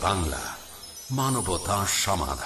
বাংলা মানবতা সমাধান।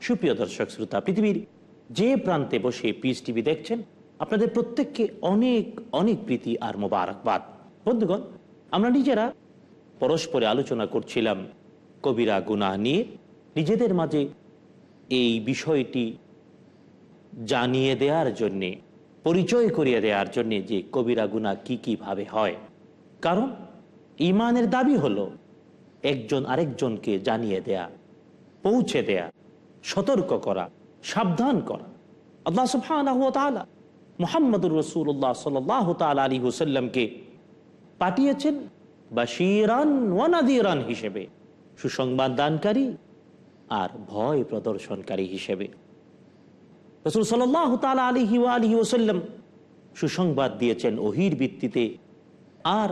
সুপ্রিয় দর্শক, শ্রোতা, পৃথিবীর যে প্রান্তে বসে পিস টিভি দেখছেন, আপনাদের প্রত্যেককে অনেক অনেক প্রীতি আর মোবারকবাদ। বন্ধুগণ, আমরা নিজেরা পরস্পরে আলোচনা করছিলাম কবিরা গুনাহ নিয়ে। নিজেদের মাঝে এই বিষয়টি জানিয়ে দেওয়ার জন্যে, পরিচয় করিয়ে দেওয়ার জন্যে যে কবিরা গুনাহ কী কীভাবে হয়। কারণ ইমানের দাবি হলো একজন আরেকজনকে জানিয়ে দেয়া, পৌঁছে দেয়া, সতর্ক করা, সাবধান করা। আল্লাহ সুবহানাহু ওয়া তাআলা মুহাম্মদুর রাসূলুল্লাহ সাল্লাল্লাহু তাআলা আলাইহি পাঠিয়েছেন বাশীরান ওয়া হিসেবে, সুসংবাদ দানকারী আর ভয় প্রদর্শনকারী হিসেবে। রসুল আলাইহি ওয়া আলিহি ওয়াসাল্লাম সুসংবাদ দিয়েছেন ওহির ভিত্তিতে। আর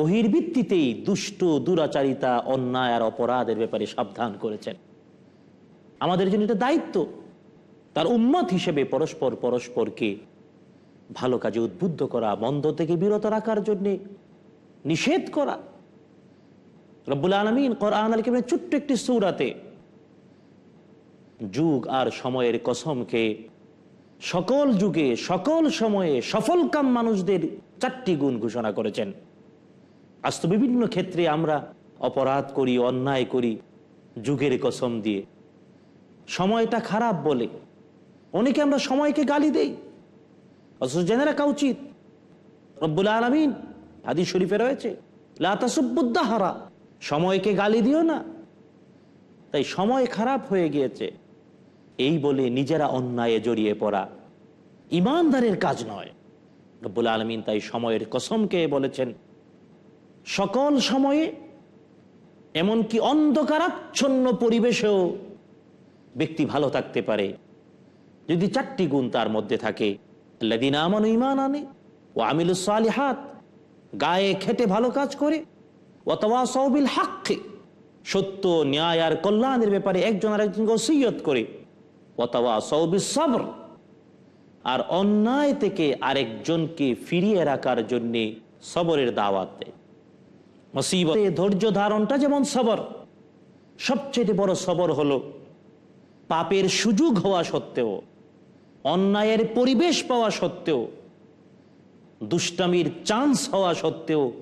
ওহির ভিত্তিতেই দুষ্ট, দুরাচারিতা, অন্যায় আর অপরাধের ব্যাপারে সাবধান করেছেন। আমাদের জন্য এটা দায়িত্ব। তার উম্মত হিসেবে পরস্পর পরস্পরকে ভালো কাজে উদ্বুদ্ধ করা, মন্দ থেকে বিরত রাখার জন্যে নিষেধ করা। রব্বুল আলমিন কোরআন আল কেমন ছোট্ট একটি সৌরাতে যুগ আর সময়ের কসমকে সকল যুগে, সকল সময়ে সফলকাম মানুষদের চারটি গুণ ঘোষণা করেছেন। আজ তো বিভিন্ন ক্ষেত্রে আমরা অপরাধ করি, অন্যায় করি, যুগের কসম দিয়ে। সময়টা খারাপ বলে। অনেকে আমরা সময়কে গালি দেই। অথচ জেনে রাখা উচিত। রব্বুল আলমিন হাদি শরীফে রয়েছে লাতাসুবুদ্দাহারা সময়কে গালি দিও না। তাই সময় খারাপ হয়ে গিয়েছে। এই বলে নিজেরা অন্যায়ে জড়িয়ে পড়া ইমানদারের কাজ নয়। রব্বুল আলমিন তাই সময়ের কসমকে বলেছেন সকল সময়ে, এমনকি অন্ধকারাচ্ছন্ন পরিবেশেও ব্যক্তি ভালো থাকতে পারে। যদি চারটি গুণ তার মধ্যে থাকে আল্লাদিন আমান ইমান আনে ও আমিল হাত গায়ে খেটে ভালো কাজ করে অথবা সৌবিল হাক্ষে সত্য, ন্যায় আর কল্যাণের ব্যাপারে একজন আর একজনকে ওসিয়ত করে অথবা সৌবিল সবর, আর অন্যায় থেকে আরেকজনকে ফিরিয়ে রাখার জন্যে সবরের দাওয়াত দেয়। মুসিবতে। ধৈর্য ধারণটা যেমন সবর, সবচেয়ে বড় সবর হলো পাপের সুযোগ হওয়া সত্ত্বেও, অন্যায়ের পরিবেশ পাওয়া সত্ত্বেও, দুষ্টামির চান্স হওয়া সত্ত্বেও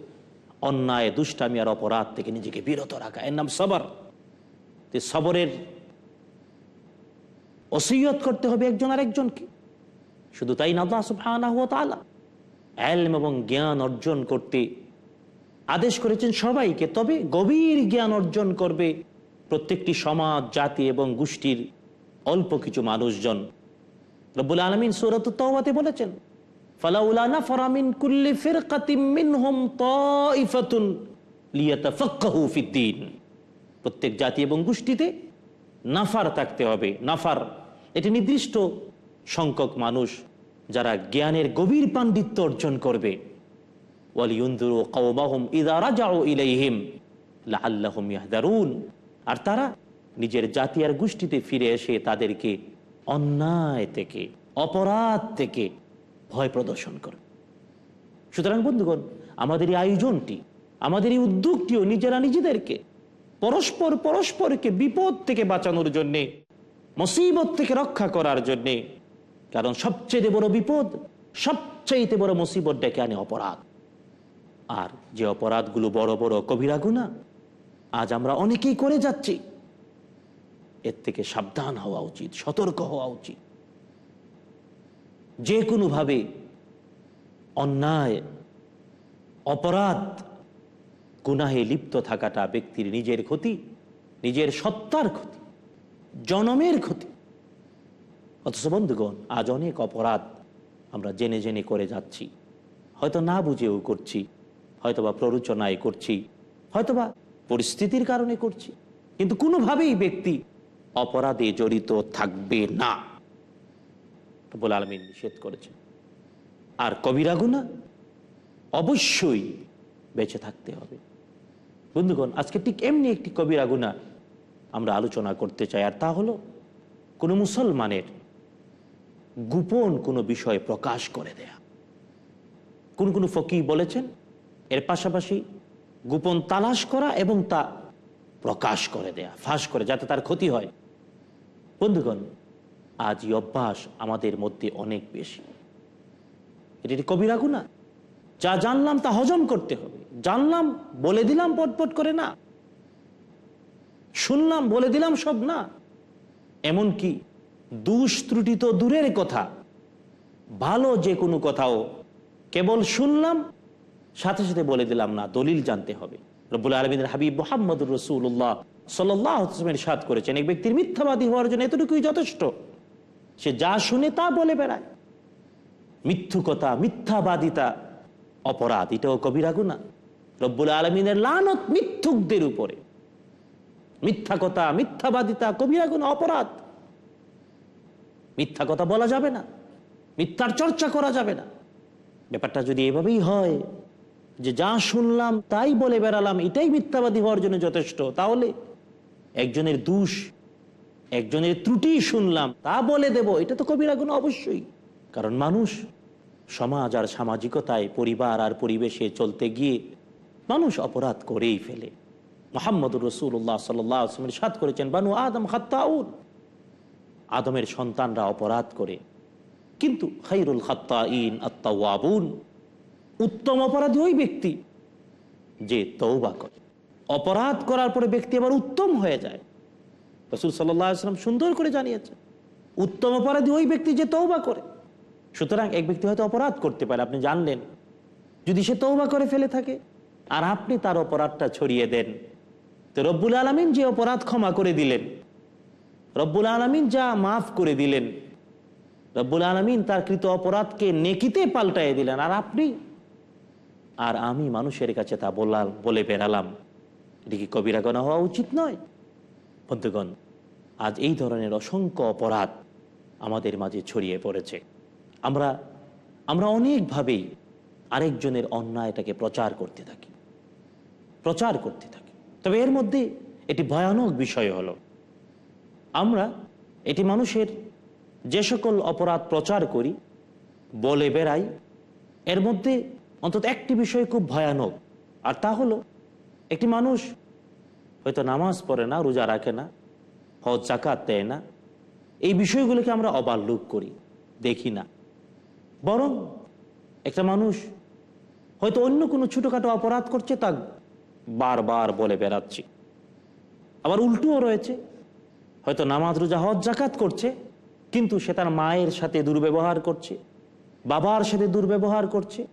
অন্যায়, দুষ্টামি আর অপরাধ থেকে নিজেকে বিরত রাখা। এর নাম সবর। সবরের ওসিয়ত করতে হবে একজন আরেকজনকে। শুধু তাই না এলম এবং জ্ঞান অর্জন করতে আদেশ করেছেন সবাইকে, তবে গভীর জ্ঞান অর্জন করবে প্রত্যেকটি সমাজ, জাতি এবং গোষ্ঠীর অল্প কিছু মানুষজন। রব্বুল আলমিন সৌরত তওবাতে বলেছেন ফালাউলানা ফরামিন কুল্লি ফিরকাতিম মিনহুম তাইফাতুন লিয়াতাফাক্কাহু ফিদ্দিন প্রত্যেক জাতি এবং গোষ্ঠীতে নাফার থাকতে হবে, নাফার। এটি নির্দিষ্ট সংখ্যক মানুষ যারা জ্ঞানের গভীর পাণ্ডিত্য অর্জন করবে। আর তারা নিজের জাতি আর গোষ্ঠীতে ফিরে এসে তাদেরকে অন্যায় থেকে, অপরাধ থেকে ভয় প্রদর্শন করে। সুতরাং বন্ধুগণ, আমাদের এই আয়োজনটি, আমাদের এই উদ্যোগটিও নিজেরা নিজেদেরকে, পরস্পর পরস্পরকে বিপদ থেকে বাঁচানোর জন্যে, মুসিবত থেকে রক্ষা করার জন্যে, কারণ সবচেয়ে বড় বিপদ, সবচাইতে বড় মুসিবত ডেকে আনে অপরাধ। আর যে অপরাধগুলো বড় বড় কবিরা গুণা, আজ আমরা অনেকেই করে যাচ্ছি। এর থেকে সাবধান হওয়া উচিত, সতর্ক হওয়া উচিত। যে কোনোভাবে অন্যায়, অপরাধ, গুনাহে লিপ্ত থাকাটা ব্যক্তির নিজের ক্ষতি, নিজের সত্তার ক্ষতি, জনমের ক্ষতি। অথচ বন্ধুগণ, আজ অনেক অপরাধ আমরা জেনে জেনে করে যাচ্ছি। হয়তো না বুঝেও করছি। হয়তোবা প্ররোচনায় করছি, হয়তোবা পরিস্থিতির কারণে করছি, কিন্তু কোনোভাবেই ব্যক্তি অপরাধে জড়িত থাকবে না। বলে আলমিন নিষেধ করেছে আর কবিরা গুণা অবশ্যই বেঁচে থাকতে হবে। বন্ধুগণ, আজকে ঠিক এমনি একটি কবিরা গুণা আমরা আলোচনা করতে চাই, আর তা হলো কোনো মুসলমানের গোপন কোনো বিষয় প্রকাশ করে দেয়া। কোন কোন ফকি বলেছেন? এর পাশাপাশি গোপন তালাশ করা এবং তা প্রকাশ করে দেয়া, ফাঁস করে, যাতে তার ক্ষতি হয়। বন্ধুগণ আজ এই অভ্যাস আমাদের মধ্যে অনেক বেশি। এটি একটি কবিরা গুণা যা জানলাম তা হজম করতে হবে। জানলাম, বলে দিলাম পটপট করে না। শুনলাম, বলে দিলাম, সব না। এমন কি দুষ ত্রুটি তো দূরের কথা। ভালো যে কোনো কথাও কেবল শুনলাম সাথে সাথে বলে দিলাম না, দলিল জানতে হবে। রব্বুল আলমিনের হাবিব মোহাম্মদুর রসুল্লাহ সাল্লামের সাদ করেছেন, এক ব্যক্তির মিথ্যাবাদী হওয়ার জন্য এতটুকুই যথেষ্ট। সে যা শুনে তা বলে বেড়ায়। মিথ্যুকতা, মিথ্যাবাদিতা, অপরাধ, এটাও কবিরা গুণা রব্বুল আলমিনের লানত মিথ্যুকদের উপরে। মিথ্যা কথা মিথ্যাবাদিতা, কবিরা গুণা অপরাধ। মিথ্যা কথা বলা যাবে না, মিথ্যার চর্চা করা যাবে না। ব্যাপারটা যদি এভাবেই হয় যে যা শুনলাম তাই বলে বেড়ালাম, এটাই মিথ্যাবাদী হওয়ার জন্য যথেষ্ট। তাহলে একজনের দোষ, একজনের ত্রুটি শুনলাম, তা বলে দেব, এটা তো কবিরা গুণ অবশ্যই। কারণ মানুষ সমাজ আর সামাজিকতায় পরিবার আর পরিবেশে চলতে গিয়ে মানুষ অপরাধ করেই ফেলে। মোহাম্মদুর রসুল্লাহ সাল্লামের সাত করেছেন, বানু আদম খাত্তাউন। আদমের সন্তানরা অপরাধ করে। কিন্তু খাইরুল খাত্তা ইন আত্মাউন উত্তম অপরাধী ওই ব্যক্তি। যে তৌবা করে। অপরাধ করার পরে ব্যক্তি আবার উত্তম হয়ে যায়। রসুল সাল্লাম সুন্দর করে জানিয়েছে উত্তম অপরাধী ওই ব্যক্তি যে তৌবা করে। সুতরাং এক ব্যক্তি হয়তো অপরাধ করতে পারে আপনি জানলেন। যদি সে তৌবা করে ফেলে থাকে আর আপনি তার অপরাধটা ছড়িয়ে দেন। তো রব্বুল আলমিন যে অপরাধ ক্ষমা করে দিলেন রব্বুল আলমিন যা মাফ করে দিলেন রব্বুল আলমিন তার কৃত অপরাধকে নেকিতে পাল্টাইয়ে দিলেন। আর আপনি আর আমি মানুষের কাছে তা বললাম বলে বেড়ালাম। এটা কি কবিরা গণা হওয়া উচিত নয়? বন্ধুগণ, আজ এই ধরনের অসংখ্য অপরাধ আমাদের মাঝে ছড়িয়ে পড়েছে। আমরা আমরা অনেকভাবেই আরেকজনের অন্যায়টাকে প্রচার করতে থাকি। প্রচার করতে থাকি। তবে এর মধ্যে এটি ভয়ানক বিষয় হলো, আমরা এটি মানুষের যে সকল অপরাধ প্রচার করি, বলে বেড়াই, এর মধ্যে অন্তত একটি বিষয় খুব ভয়ানক। আর তা হলো, একটি মানুষ হয়তো নামাজ পড়ে না, রোজা রাখে না, হজ জাকাত দেয় না। এই বিষয়গুলোকে আমরা অবাল্লুক করি, দেখি না। বরং একটা মানুষ হয়তো অন্য কোনো ছোটোখাটো অপরাধ করছে, তা বারবার বলে বেড়াচ্ছি। আবার উল্টোও রয়েছে, হয়তো নামাজ, রোজা, হজ জাকাত করছে, কিন্তু সে তার মায়ের সাথে দুর্ব্যবহার করছে, বাবার সাথে দুর্ব্যবহার করছে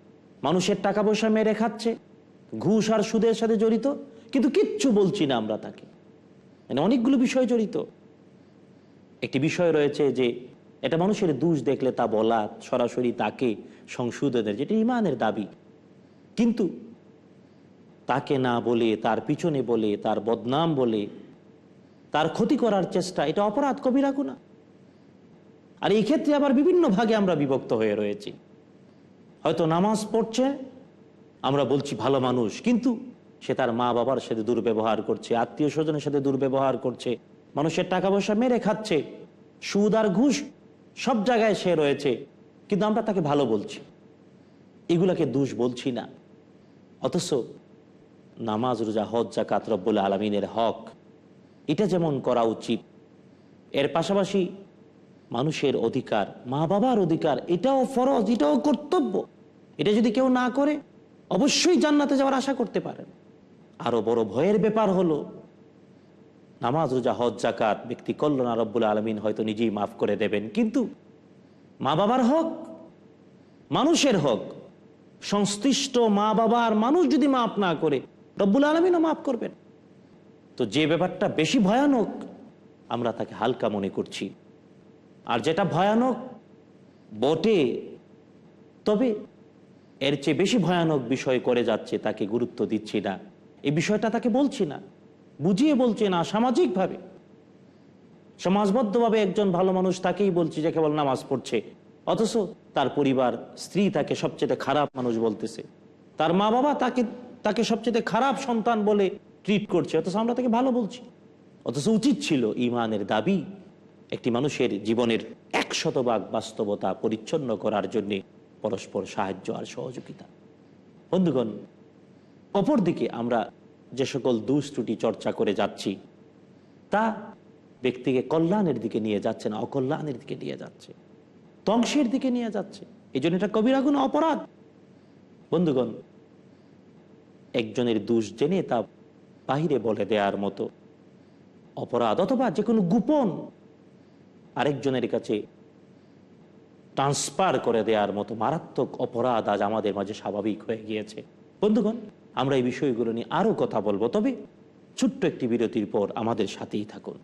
মানুষের টাকা পয়সা মেরে খাচ্ছে, ঘুষ আর সুদের সাথে জড়িত, কিন্তু কিচ্ছু বলছি না আমরা তাকে। মানে অনেকগুলো বিষয় জড়িত। একটি বিষয় রয়েছে যে এটা মানুষের দোষ দেখলে তা বলা সরাসরি তাকে সংশোধনের, যেটা ইমানের দাবি। কিন্তু তাকে না বলে, তার পিছনে বলে, তার বদনাম বলে, তার ক্ষতি করার চেষ্টা, এটা অপরাধ কবিরা গুণা আর এই ক্ষেত্রে আবার বিভিন্ন ভাগে আমরা বিভক্ত হয়ে রয়েছি। হয়তো নামাজ পড়ছে, আমরা বলছি ভালো মানুষ, কিন্তু সে তার মা বাবার সাথে দুর্ব্যবহার করছে, আত্মীয় স্বজনের সাথে দুর্ব্যবহার করছে, মানুষের টাকা পয়সা মেরে খাচ্ছে, সুদ আর ঘুষ সব জায়গায় সে রয়েছে, কিন্তু আমরা তাকে ভালো বলছি। এগুলাকে দোষ বলছি না। অথচ নামাজ, রোজা, হজ জাকাত রব্বুল আলমিনের হক, এটা যেমন করা উচিত, এর পাশাপাশি মানুষের অধিকার, মা বাবার অধিকার, এটাও ফরজ, এটাও কর্তব্য। এটা যদি কেউ না করে, অবশ্যই জান্নাতে যাওয়ার আশা করতে পারেন আরও বড় ভয়ের ব্যাপার হলো, নামাজ, রোজা, হজ জাকাত ব্যক্তি কল্যাণ রব্বুল আলমিন হয়তো নিজেই মাফ করে দেবেন। কিন্তু মা বাবার হক, মানুষের হক, সংশ্লিষ্ট মা বাবার মানুষ যদি মাফ না করে, রব্বুল আলমিনও মাফ করবেন। তো যে ব্যাপারটা বেশি ভয়ানক, আমরা তাকে হালকা মনে করছি। আর যেটা ভয়ানক বটে, তবে এর চেয়ে বেশি ভয়ানক বিষয় করে যাচ্ছে, তাকে গুরুত্ব দিচ্ছি না। এই বিষয়টা তাকে বলছি না, বুঝিয়ে বলছি না সামাজিকভাবে। সমাজবদ্ধভাবে একজন ভালো মানুষ তাকেই বলছি যে কেবল নামাজ পড়ছে, অথচ তার পরিবার, স্ত্রী তাকে সবচেয়ে খারাপ মানুষ বলতেছে। তার মা বাবা তাকে তাকে সবচেয়ে খারাপ সন্তান বলে ট্রিট করছে, অথচ আমরা তাকে ভালো বলছি। অথচ উচিত ছিল ইমানের দাবি একটি মানুষের জীবনের এক শতভাগ বাস্তবতা পরিচ্ছন্ন করার জন্যে পরস্পর সাহায্য আর সহযোগিতা। বন্ধুগণ, অপরদিকে আমরা যে সকল দুষ্ত্রুটি চর্চা করে যাচ্ছি, তা ব্যক্তিকে কল্যাণের দিকে নিয়ে যাচ্ছে না, অকল্যাণের দিকে নিয়ে যাচ্ছে। ধ্বংসের দিকে নিয়ে যাচ্ছে। এই জন্য এটা কবিরা গুণ অপরাধ। বন্ধুগণ, একজনের দোষ জেনে তা বাহিরে বলে দেওয়ার মতো অপরাধ অথবা যে কোনো গোপন আরেকজনের কাছে ট্রান্সফার করে দেওয়ার মতো মারাত্মক অপরাধ আজ আমাদের মাঝে স্বাভাবিক হয়ে গিয়েছে বন্ধুগণ, আমরা এই বিষয়গুলো নিয়ে আরও কথা বলব, তবে ছোট্ট একটি বিরতির পর আমাদের সাথেই থাকুন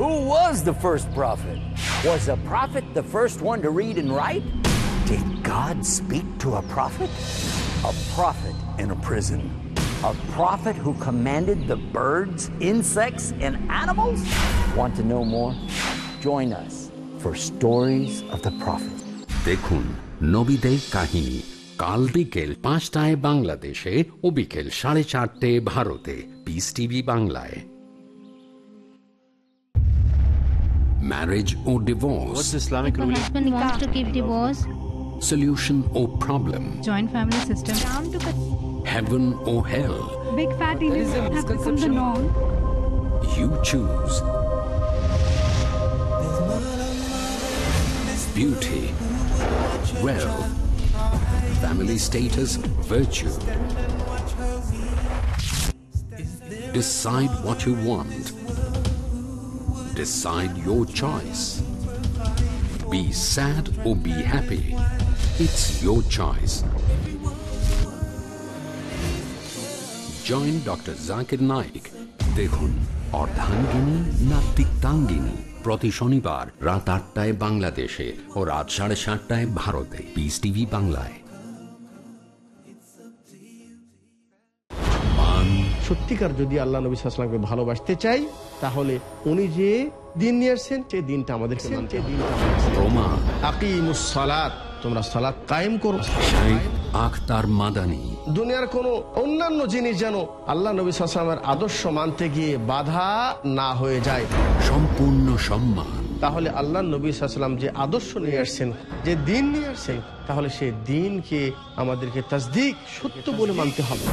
Who was the first prophet? Was a prophet the first one to read and write? Did God speak to a prophet? A prophet in a prison. A prophet who commanded the birds, insects, and animals? Want to know more? Join us for Stories of the Prophet. দেখুন নবীদের কাহিনী কাল বিকেল পাঁচটায় বাংলাদেশে ও বিকেল সাড়ে চারটে ভারতে পিস টিভি বাংলায় marriage O divorce What's Islamic My ruling? husband wants to keep divorce. Solution O problem joint family system. heaven or hell. Big fat illusions have become the norm. You choose. Beauty, wealth, family status, virtue. Decide what you want. Decide your choice. Be sad or be happy. It's your choice. Join doctor Zakir Naik দেখুন অর্ধাঙ্গিনী না তিক্তাঙ্গিনী? প্রতি শনিবার রাত আটটায় বাংলাদেশে ও রাত সাড়ে সাতটায় ভারতে। পিস টিভি বাংলায়। মান। সত্যিকার যদি আল্লাহ নবী সাল্লামকে ভালোবাসতে চাই তাহলে উনি যে দিন নিয়ে আসছেন সেই দিনটা আমাদের তোমরা সালাত কায়েম করো। আখতার মাদানী। দুনিয়ার কোনো অন্যান্য জিনিস যেন আল্লাহ নবী সাল্লামের আদর্শ মানতে গিয়ে বাধা না হয়ে যায়। সম্পূর্ণ সম্মান। তাহলে আল্লাহ নবী সাল্লাম যে আদর্শ নিয়ে আসছেন যে দিন নিয়ে আসছেন তাহলে সেই দিনকে আমাদেরকে তাসদিক সত্য বলে মানতে হবে।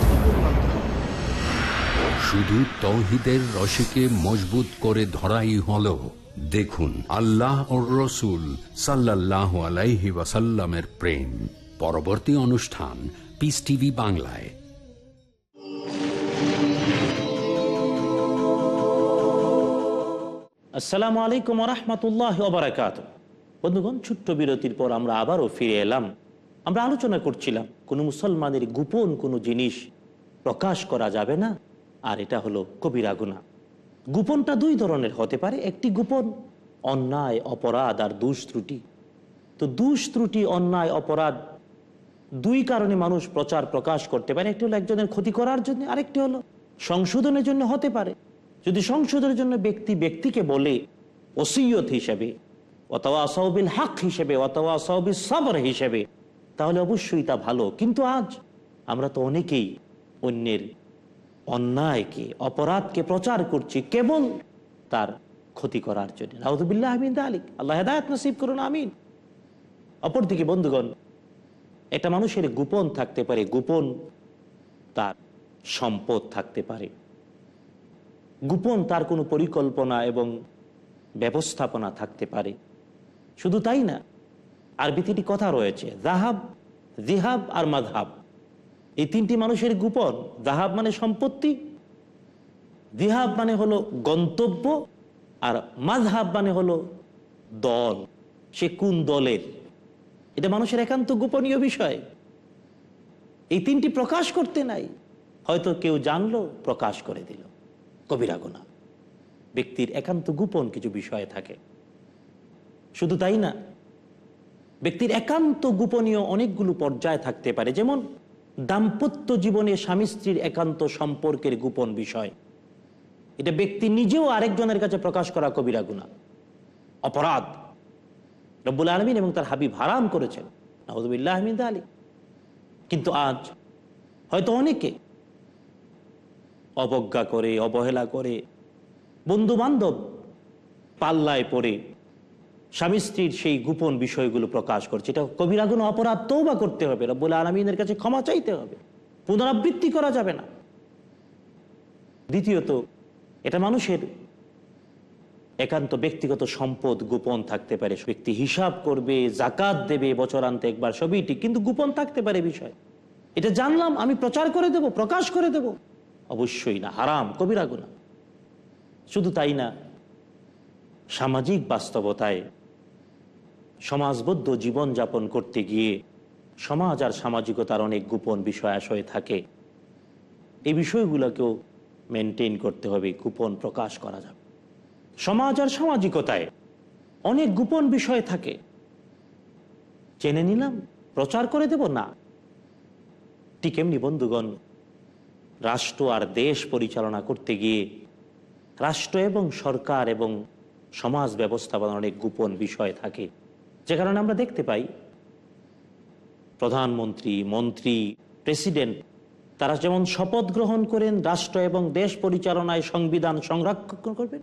শুধু তৌহিদের রশিকে মজবুত করে ধরাই হলো। দেখুন আল্লাহ ও রসুল সাল্লাহ আলাইহি ওয়াসাল্লামের প্রেম। পরবর্তী অনুষ্ঠান পিস টিভি বাংলায়। আসসালামু আলাইকুম রহমতুল্লাহ ওবরাকাত। বন্ধুগণ, ছোট্ট বিরতির পর আমরা আবারও ফিরে এলাম। আমরা আলোচনা করছিলাম, কোনো মুসলমানের গোপন কোনো জিনিস প্রকাশ করা যাবে না, আর এটা হলো কবিরা গুণা গোপনটা দুই ধরনের হতে পারে, একটি গোপন অন্যায়, অপরাধ আর দুষ ত্রুটি। তো দুষ ত্রুটি, অন্যায়, অপরাধ দুই কারণে মানুষ প্রচার প্রকাশ করতে পারে। একটি হলো একজনের ক্ষতি করার জন্য, আরেকটি হলো সংশোধনের জন্য হতে পারে। যদি সংশোধনের জন্য ব্যক্তি ব্যক্তিকে বলে ওসিয়ত হিসেবে, অথবা সহবিল হাক হিসেবে, অথবা সহবিল সবর হিসেবে, তাহলে অবশ্যই তা ভালো। কিন্তু আজ আমরা তো অনেকেই অন্যের অন্যায়কে, অপরাধকে প্রচার করছি কেবল তার ক্ষতি করার জন্য। নাউদুবিল্লাহ আমিন আলিক আল্লাহ হেদায়ত নসিব করুন, আমিন। অপরদিকে বন্ধুগণ একটা মানুষের গোপন থাকতে পারে, গোপন তার সম্পদ থাকতে পারে। গোপন তার কোনো পরিকল্পনা এবং ব্যবস্থাপনা থাকতে পারে। শুধু তাই না আরবিতে একটি কথা রয়েছে জাহাব জিহাব আর মাধাব এই তিনটি মানুষের গোপন জাহাব মানে সম্পত্তি দিহাব মানে হলো গন্তব্য, আর মাঝহাব মানে হলো দল। সে কোন দলের? এটা মানুষের একান্ত গোপনীয় বিষয়। এই তিনটি প্রকাশ করতে নাই। হয়তো কেউ জানলো, প্রকাশ করে দিল। কবিরা গোনা। ব্যক্তির একান্ত গোপন কিছু বিষয় থাকে। শুধু তাই না, ব্যক্তির একান্ত গোপনীয় অনেকগুলো পর্যায় থাকতে পারে। যেমন, দাম্পত্য জীবনে স্বামী স্ত্রীর একান্ত সম্পর্কের গোপন বিষয়। এটা ব্যক্তি নিজেও আরেকজনের কাছে প্রকাশ করা কবিরা গুণা অপরাধ। রব্বুল আলমিন এবং তার হাবিব হারাম করেছেন। নাহদুবিল্লাহ আহমিদ আলী কিন্তু আজ হয়তো অনেকে অবজ্ঞা করে, অবহেলা করে বন্ধু বান্ধব পাল্লায় পড়ে, স্বামী স্ত্রীর সেই গোপন বিষয়গুলো প্রকাশ করছে এটা কবিরা কোনো অপরাধ তৌবা করতে হবে, রব্বুল আলমিনের কাছে ক্ষমা চাইতে হবে, পুনরাবৃত্তি করা যাবে না। দ্বিতীয়ত, এটা মানুষের একান্ত ব্যক্তিগত সম্পদ গোপন থাকতে পারে। ব্যক্তি হিসাব করবে, জাকাত দেবে বছরান্তে একবার, সবই ঠিক, কিন্তু গোপন থাকতে পারে বিষয়। এটা জানলাম, আমি প্রচার করে দেব, প্রকাশ করে দেব। অবশ্যই না, হারাম, কবিরা গুণা শুধু তাই না, সামাজিক বাস্তবতায় সমাজবদ্ধ জীবনযাপন করতে গিয়ে সমাজ আর সামাজিকতার অনেক গোপন বিষয় আশয় থাকে। এই বিষয়গুলোকেও মেনটেন করতে হবে, গোপন প্রকাশ করা যাবে। সমাজ আর সামাজিকতায় অনেক গোপন বিষয় থাকে। জেনে নিলাম, প্রচার করে দেব না। ঠিক এমনি, বন্ধুগণ, রাষ্ট্র আর দেশ পরিচালনা করতে গিয়ে রাষ্ট্র এবং সরকার এবং সমাজ ব্যবস্থাপনার অনেক গোপন বিষয় থাকে। যে কারণে আমরা দেখতে পাই, প্রধানমন্ত্রী, মন্ত্রী, প্রেসিডেন্ট, তারা যেমন শপথ গ্রহণ করেন, রাষ্ট্র এবং দেশ পরিচালনায় সংবিধান সংরক্ষণ করবেন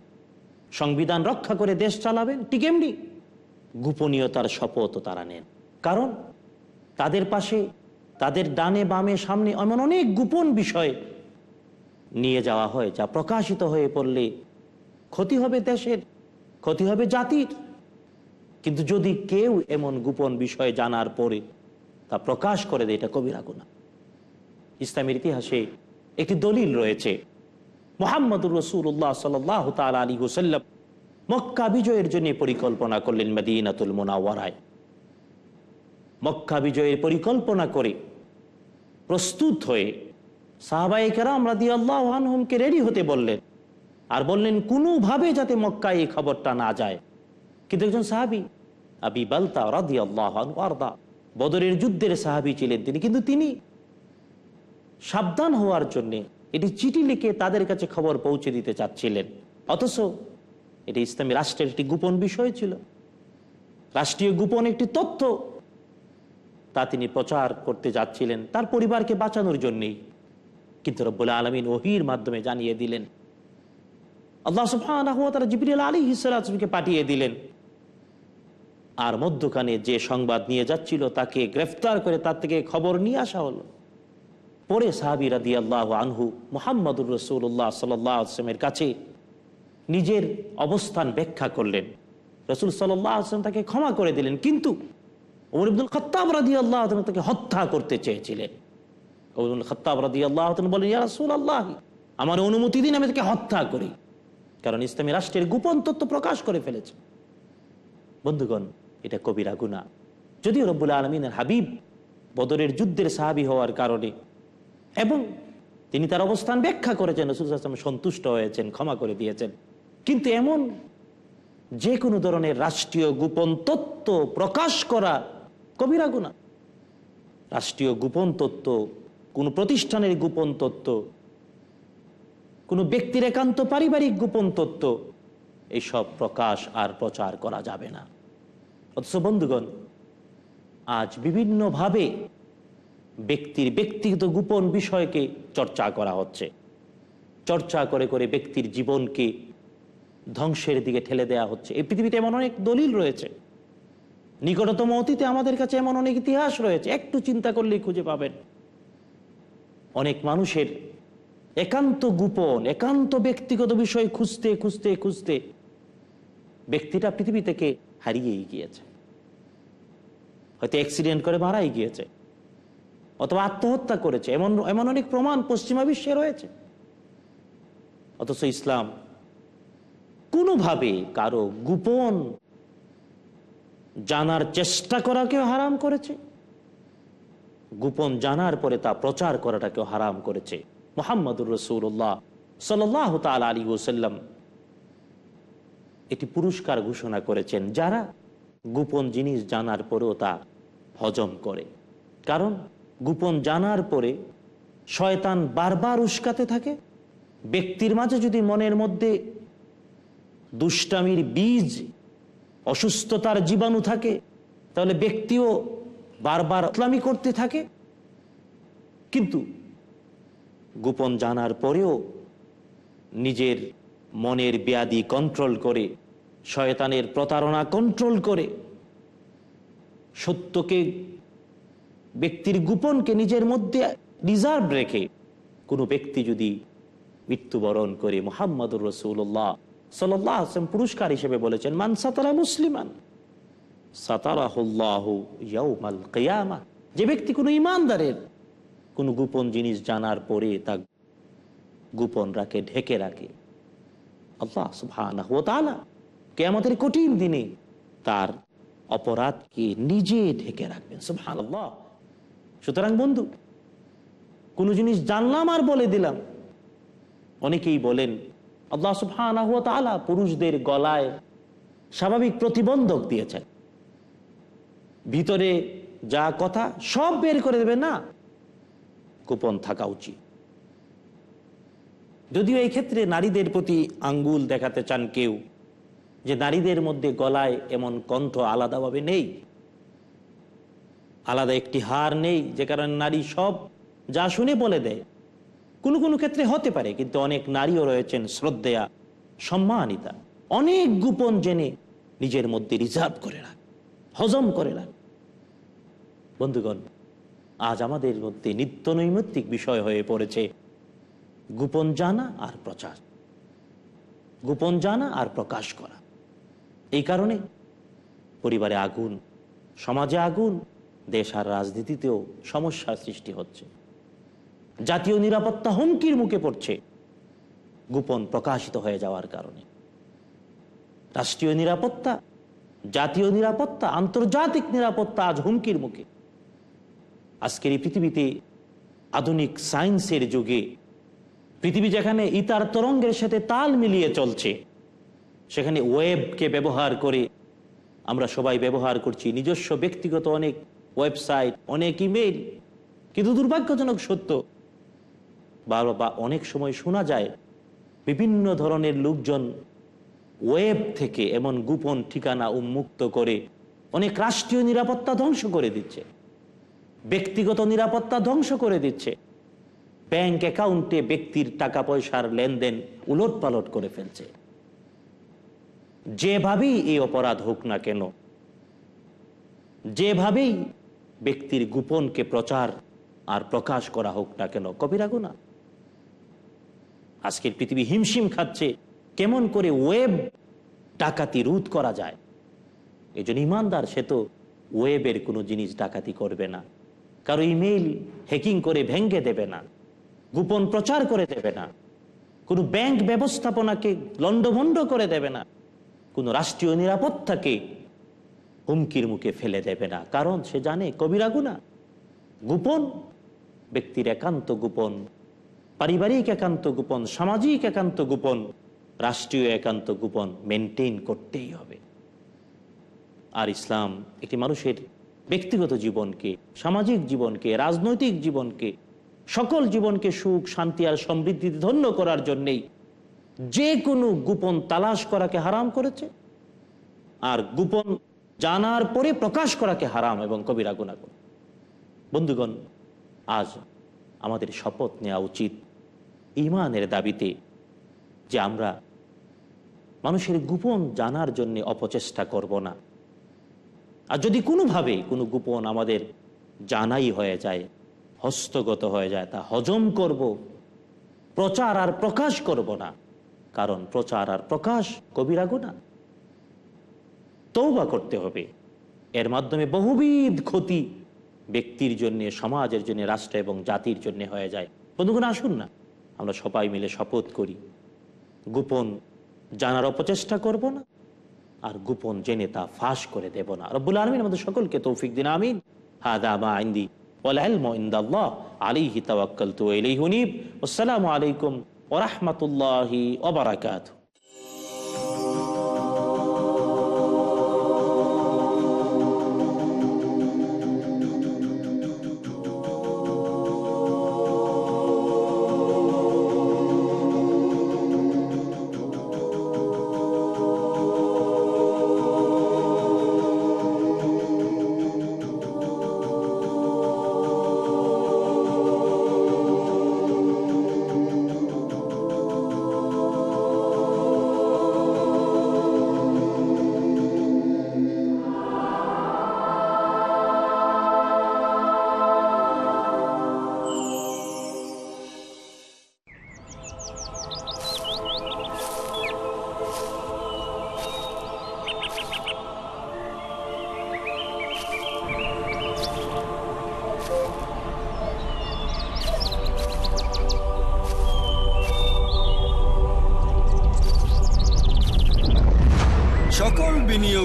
সংবিধান রক্ষা করে দেশ চালাবেন, ঠিক এমনি। গোপনীয়তার শপথও তারা নেন। কারণ তাদের পাশে, তাদের ডানে বামে সামনে এমন অনেক গোপন বিষয় নিয়ে যাওয়া হয়, যা প্রকাশিত হয়ে পড়লে ক্ষতি হবে দেশের, ক্ষতি হবে জাতির। কিন্তু যদি কেউ এমন গোপন বিষয় জানার পরে তা প্রকাশ করে দেয়, এটা কবিরা গুণা ইসলামের ইতিহাসে একটি দলিল রয়েছে। মোহাম্মদুর রসুল্লাহ সাল তাল আলী হুসাল্লাম মক্কা বিজয়ের জন্য পরিকল্পনা করলেন মদিনাতুল মোনাওয়ারায়। মক্কা বিজয়ের পরিকল্পনা করে প্রস্তুত হয়ে সাহাবাইকেরা আমরা রেডি হতে বললেন আর বললেন, কোনোভাবে যাতে মক্কায় এই খবরটা না যায়। কিন্তু একজন সাহাবি, আবি বালতা রাদি আল্লাহ বদরের যুদ্ধের সাহাবি ছিলেন তিনি। কিন্তু তিনি সাবধান হওয়ার জন্যে এটি চিঠি লিখে তাদের কাছে খবর পৌঁছে দিতে চাচ্ছিলেন। অথচ এটি ইসলামী রাষ্ট্রের একটি গোপন বিষয় ছিল। রাষ্ট্রীয় গোপন একটি তথ্য তা তিনি প্রচার করতে যাচ্ছিলেন তার পরিবারকে বাঁচানোর জন্যেই। কিন্তু রব্বুল আলমিন ওহির মাধ্যমে জানিয়ে দিলেন, আল্লাহ সুফান জিবরিল আলী হিসালামকে পাঠিয়ে দিলেন। আর মধ্যখানে যে সংবাদ নিয়ে যাচ্ছিল তাকে গ্রেফতার করে তার থেকে খবর নিয়ে আসা হলো। পরে সাহাবি রাদি আল্লাহ আনহু মোহাম্মদুর রসুল্লাহ সাল্লামের কাছে নিজের অবস্থান ব্যাখ্যা করলেন। রসুল সাল্লাহ আসলাম তাকে ক্ষমা করে দিলেন, কিন্তু ওমর আব্দুল খত্তাব রাদি আল্লাহ তাকে হত্যা করতে চেয়েছিলেন। ওমরুল খত্তাব রাদি আল্লাহ বলেন ইয়া রসুল আল্লাহ আমার অনুমতি দিন, আমি তাকে হত্যা করি। কারণ ইসলামী রাষ্ট্রের গোপন তথ্য প্রকাশ করে ফেলেছে। বন্ধুগণ, এটা কবিরা গুণা যদিও রব্বুল আলমিনের হাবিব বদরের যুদ্ধের সাহাবি হওয়ার কারণে এবং তিনি তার অবস্থান ব্যাখ্যা করেছেন, রসুল আসলাম সন্তুষ্ট হয়েছেন, ক্ষমা করে দিয়েছেন। কিন্তু এমন যে কোনো ধরনের রাষ্ট্রীয় গোপন তত্ত্ব প্রকাশ করা কবিরা গুণা রাষ্ট্রীয় গোপন তত্ত্ব, কোনো প্রতিষ্ঠানের গোপন তত্ত্ব, কোনো ব্যক্তির একান্ত পারিবারিক গোপন তত্ত্ব এইসব প্রকাশ আর প্রচার করা যাবে না। অথচ বন্ধুগণ, আজ বিভিন্নভাবে ব্যক্তির ব্যক্তিগত গোপন বিষয়কে চর্চা করা হচ্ছে। চর্চা করে করে ব্যক্তির জীবনকে ধ্বংসের দিকে ঠেলে দেয়া হচ্ছে। এই পৃথিবীতে এমন অনেক দলিল রয়েছে। নিকটতম অতীতে আমাদের কাছে এমন অনেক ইতিহাস রয়েছে। একটু চিন্তা করলেই খুঁজে পাবেন। অনেক মানুষের একান্ত গোপন, একান্ত ব্যক্তিগত বিষয় খুঁজতে খুঁজতে খুঁজতে ব্যক্তিটা পৃথিবী থেকে হারিয়েই গিয়েছে। হয়তো অ্যাক্সিডেন্ট করে মারাই গিয়েছে। অথবা আত্মহত্যা করেছে। এমন এমন অনেক প্রমাণ পশ্চিমা বিশ্বে রয়েছে। অথচ ইসলাম কোনোভাবে কারও গোপন জানার চেষ্টা করাকেও হারাম করেছে। গোপন জানার পরে তা প্রচার করাটাকেও হারাম করেছে। মোহাম্মদুর রসুল্লাহ সাল্লাহ তাল আলী ওসাল্লাম এটি পুরস্কার ঘোষণা করেছেন, যারা গোপন জিনিস জানার পরেও তা হজম করে। কারণ গোপন জানার পরে শয়তান বারবার উস্কাতে থাকে। ব্যক্তির মাঝে যদি মনের মধ্যে দুষ্টামির বীজ, অসুস্থতার জীবাণু থাকে, তাহলে ব্যক্তিও বারবার ইসলামি করতে থাকে। কিন্তু গোপন জানার পরেও নিজের মনের ব্যাধি কন্ট্রোল করে, শয়তানের প্রতারণা কন্ট্রোল করে, সত্যকে ব্যক্তির গোপনকে নিজের মধ্যে রিজার্ভ রেখে কোনো ব্যক্তি যদি মৃত্যুবরণ করে মোহাম্মদুর রসুল্লাহ সাল্লাহ আসলাম পুরস্কার হিসেবে বলেছেন, মান সাতারা মুসলিমান যে ব্যক্তি কোনো ইমানদারের কোনো গোপন জিনিস জানার পরে তা গোপন রাখে, ঢেকে রাখে। আল্লাহ তাআলা কিয়ামতের কঠিন দিনে তার অপরাধকে নিজে ঢেকে রাখবেন। সুবহানাল্লাহ। সুতরাং বন্ধু, কোনো জিনিস জানলাম আর বলে দিলাম। অনেকেই বলেন, আল্লাহ ওয়া তাআলা পুরুষদের গলায় স্বাভাবিক প্রতিবন্ধক দিয়েছেন। ভিতরে যা কথা সব বের করে দেবে, না? গোপন থাকা উচিত। যদিও এই ক্ষেত্রে নারীদের প্রতি আঙ্গুল দেখাতে চান কেউ, যে নারীদের মধ্যে গলায় এমন কণ্ঠ আলাদাভাবে নেই। আলাদা একটি হার নেই, যে কারণে নারী সব যা শুনে বলে দেয়। কোনো কোনো ক্ষেত্রে হতে পারে, কিন্তু অনেক নারীও রয়েছেন শ্রদ্ধেয়া, সম্মানিতা। অনেক গোপন জেনে নিজের মধ্যে রিজার্ভ করে রাখ, হজম করে রাখ। বন্ধুগণ, আজ আমাদের মধ্যে নিত্য নৈমিত্তিক বিষয় হয়ে পড়েছে গোপন জানা আর প্রচার। গোপন জানা আর প্রকাশ করা। এই কারণে পরিবারে আগুন, সমাজে আগুন দেশ আর রাজনীতিতেও সমস্যার সৃষ্টি হচ্ছে। জাতীয় নিরাপত্তা হুমকির মুখে পড়ছে। গোপন প্রকাশিত হয়ে যাওয়ার কারণে। রাষ্ট্রীয় নিরাপত্তা, জাতীয় নিরাপত্তা, আন্তর্জাতিক নিরাপত্তা আজ হুমকির মুখে। আজকের এই পৃথিবীতে আধুনিক সায়েন্সের যুগে, পৃথিবী যেখানে ইতার তরঙ্গের সাথে তাল মিলিয়ে চলছে, সেখানে ওয়েবকে ব্যবহার করে আমরা সবাই ব্যবহার করছি নিজস্ব ব্যক্তিগত অনেক ওয়েবসাইট অনেক ইমেল কিন্তু দুর্ভাগ্যজনক সত্য বা অনেক সময় শোনা যায়, বিভিন্ন ধরনের লোকজন ওয়েব থেকে এমন গোপন ঠিকানা উন্মুক্ত করে অনেক রাষ্ট্রীয় নিরাপত্তা ধ্বংস করে দিচ্ছে, ব্যক্তিগত নিরাপত্তা ধ্বংস করে দিচ্ছে ব্যাংক অ্যাকাউন্টে ব্যক্তির টাকা পয়সার লেনদেন উলট পালট করে ফেলছে। যেভাবেই এই অপরাধ হোক না কেন, যেভাবেই ব্যক্তির গোপনকে প্রচার আর প্রকাশ করা হোক না কেন, কবিরা গুণা আজকের পৃথিবী হিমশিম খাচ্ছে, কেমন করে ওয়েব ডাকাতি রোধ করা যায়? এই জন্য ইমানদার, সে তো ওয়েবের কোনো জিনিস ডাকাতি করবে না। কারও ইমেইল হ্যাকিং করে ভেঙ্গে দেবে না, গোপন প্রচার করে দেবে না, কোনো ব্যাংক ব্যবস্থাপনাকে লণ্ডভণ্ড করে দেবে না, কোনো রাষ্ট্রীয় নিরাপত্তাকে হুমকির মুখে ফেলে দেবে না। কারণ সে জানে কবিরা গুণা গোপন ব্যক্তির একান্ত গোপন, পারিবারিক একান্ত গোপন, সামাজিক একান্ত গোপন, রাষ্ট্রীয় একান্ত গোপন মেনটেন করতেই হবে। আর ইসলাম একটি মানুষের ব্যক্তিগত জীবনকে, সামাজিক জীবনকে, রাজনৈতিক জীবনকে, সকল জীবনকে সুখ, শান্তি আর সমৃদ্ধিতে ধন্য করার জন্যেই যে কোনো গোপন তালাশ করাকে হারাম করেছে। আর গোপন জানার পরে প্রকাশ করাকে হারাম এবং কবিরা গুণা করে বন্ধুগণ, আজ আমাদের শপথ নেওয়া উচিত ইমানের দাবিতে যে আমরা মানুষের গোপন জানার জন্য অপচেষ্টা করব না। আর যদি কোনোভাবে কোনো গোপন আমাদের জানাই হয়ে যায়, হস্তগত হয়ে যায়, তা হজম করব, প্রচার আর প্রকাশ করব না। কারণ প্রচার আর প্রকাশ কবিরা গুণা তৌবা করতে হবে। এর মাধ্যমে বহুবিধ ক্ষতি ব্যক্তির জন্যে, সমাজের জন্য, রাষ্ট্র এবং জাতির জন্যে হয়ে যায়। বন্ধুগণ, আসুন না, আমরা সবাই মিলে শপথ করি। গোপন জানার অপচেষ্টা করব না, আর গোপন জেনে তা ফাঁস করে দেব না। রব্বুল আলমিন আমাদের সকলকে তৌফিক দিন, আমিন। হাদা মা আইন্দি ওয়ালাহ আলাইকুম ওরহমতুল্লাহি ওবরাকাতু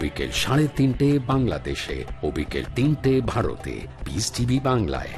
বিকেল সাড়ে তিনটে বাংলাদেশে ও বিকেল তিনটে ভারতে। পিস টিভি বাংলায়।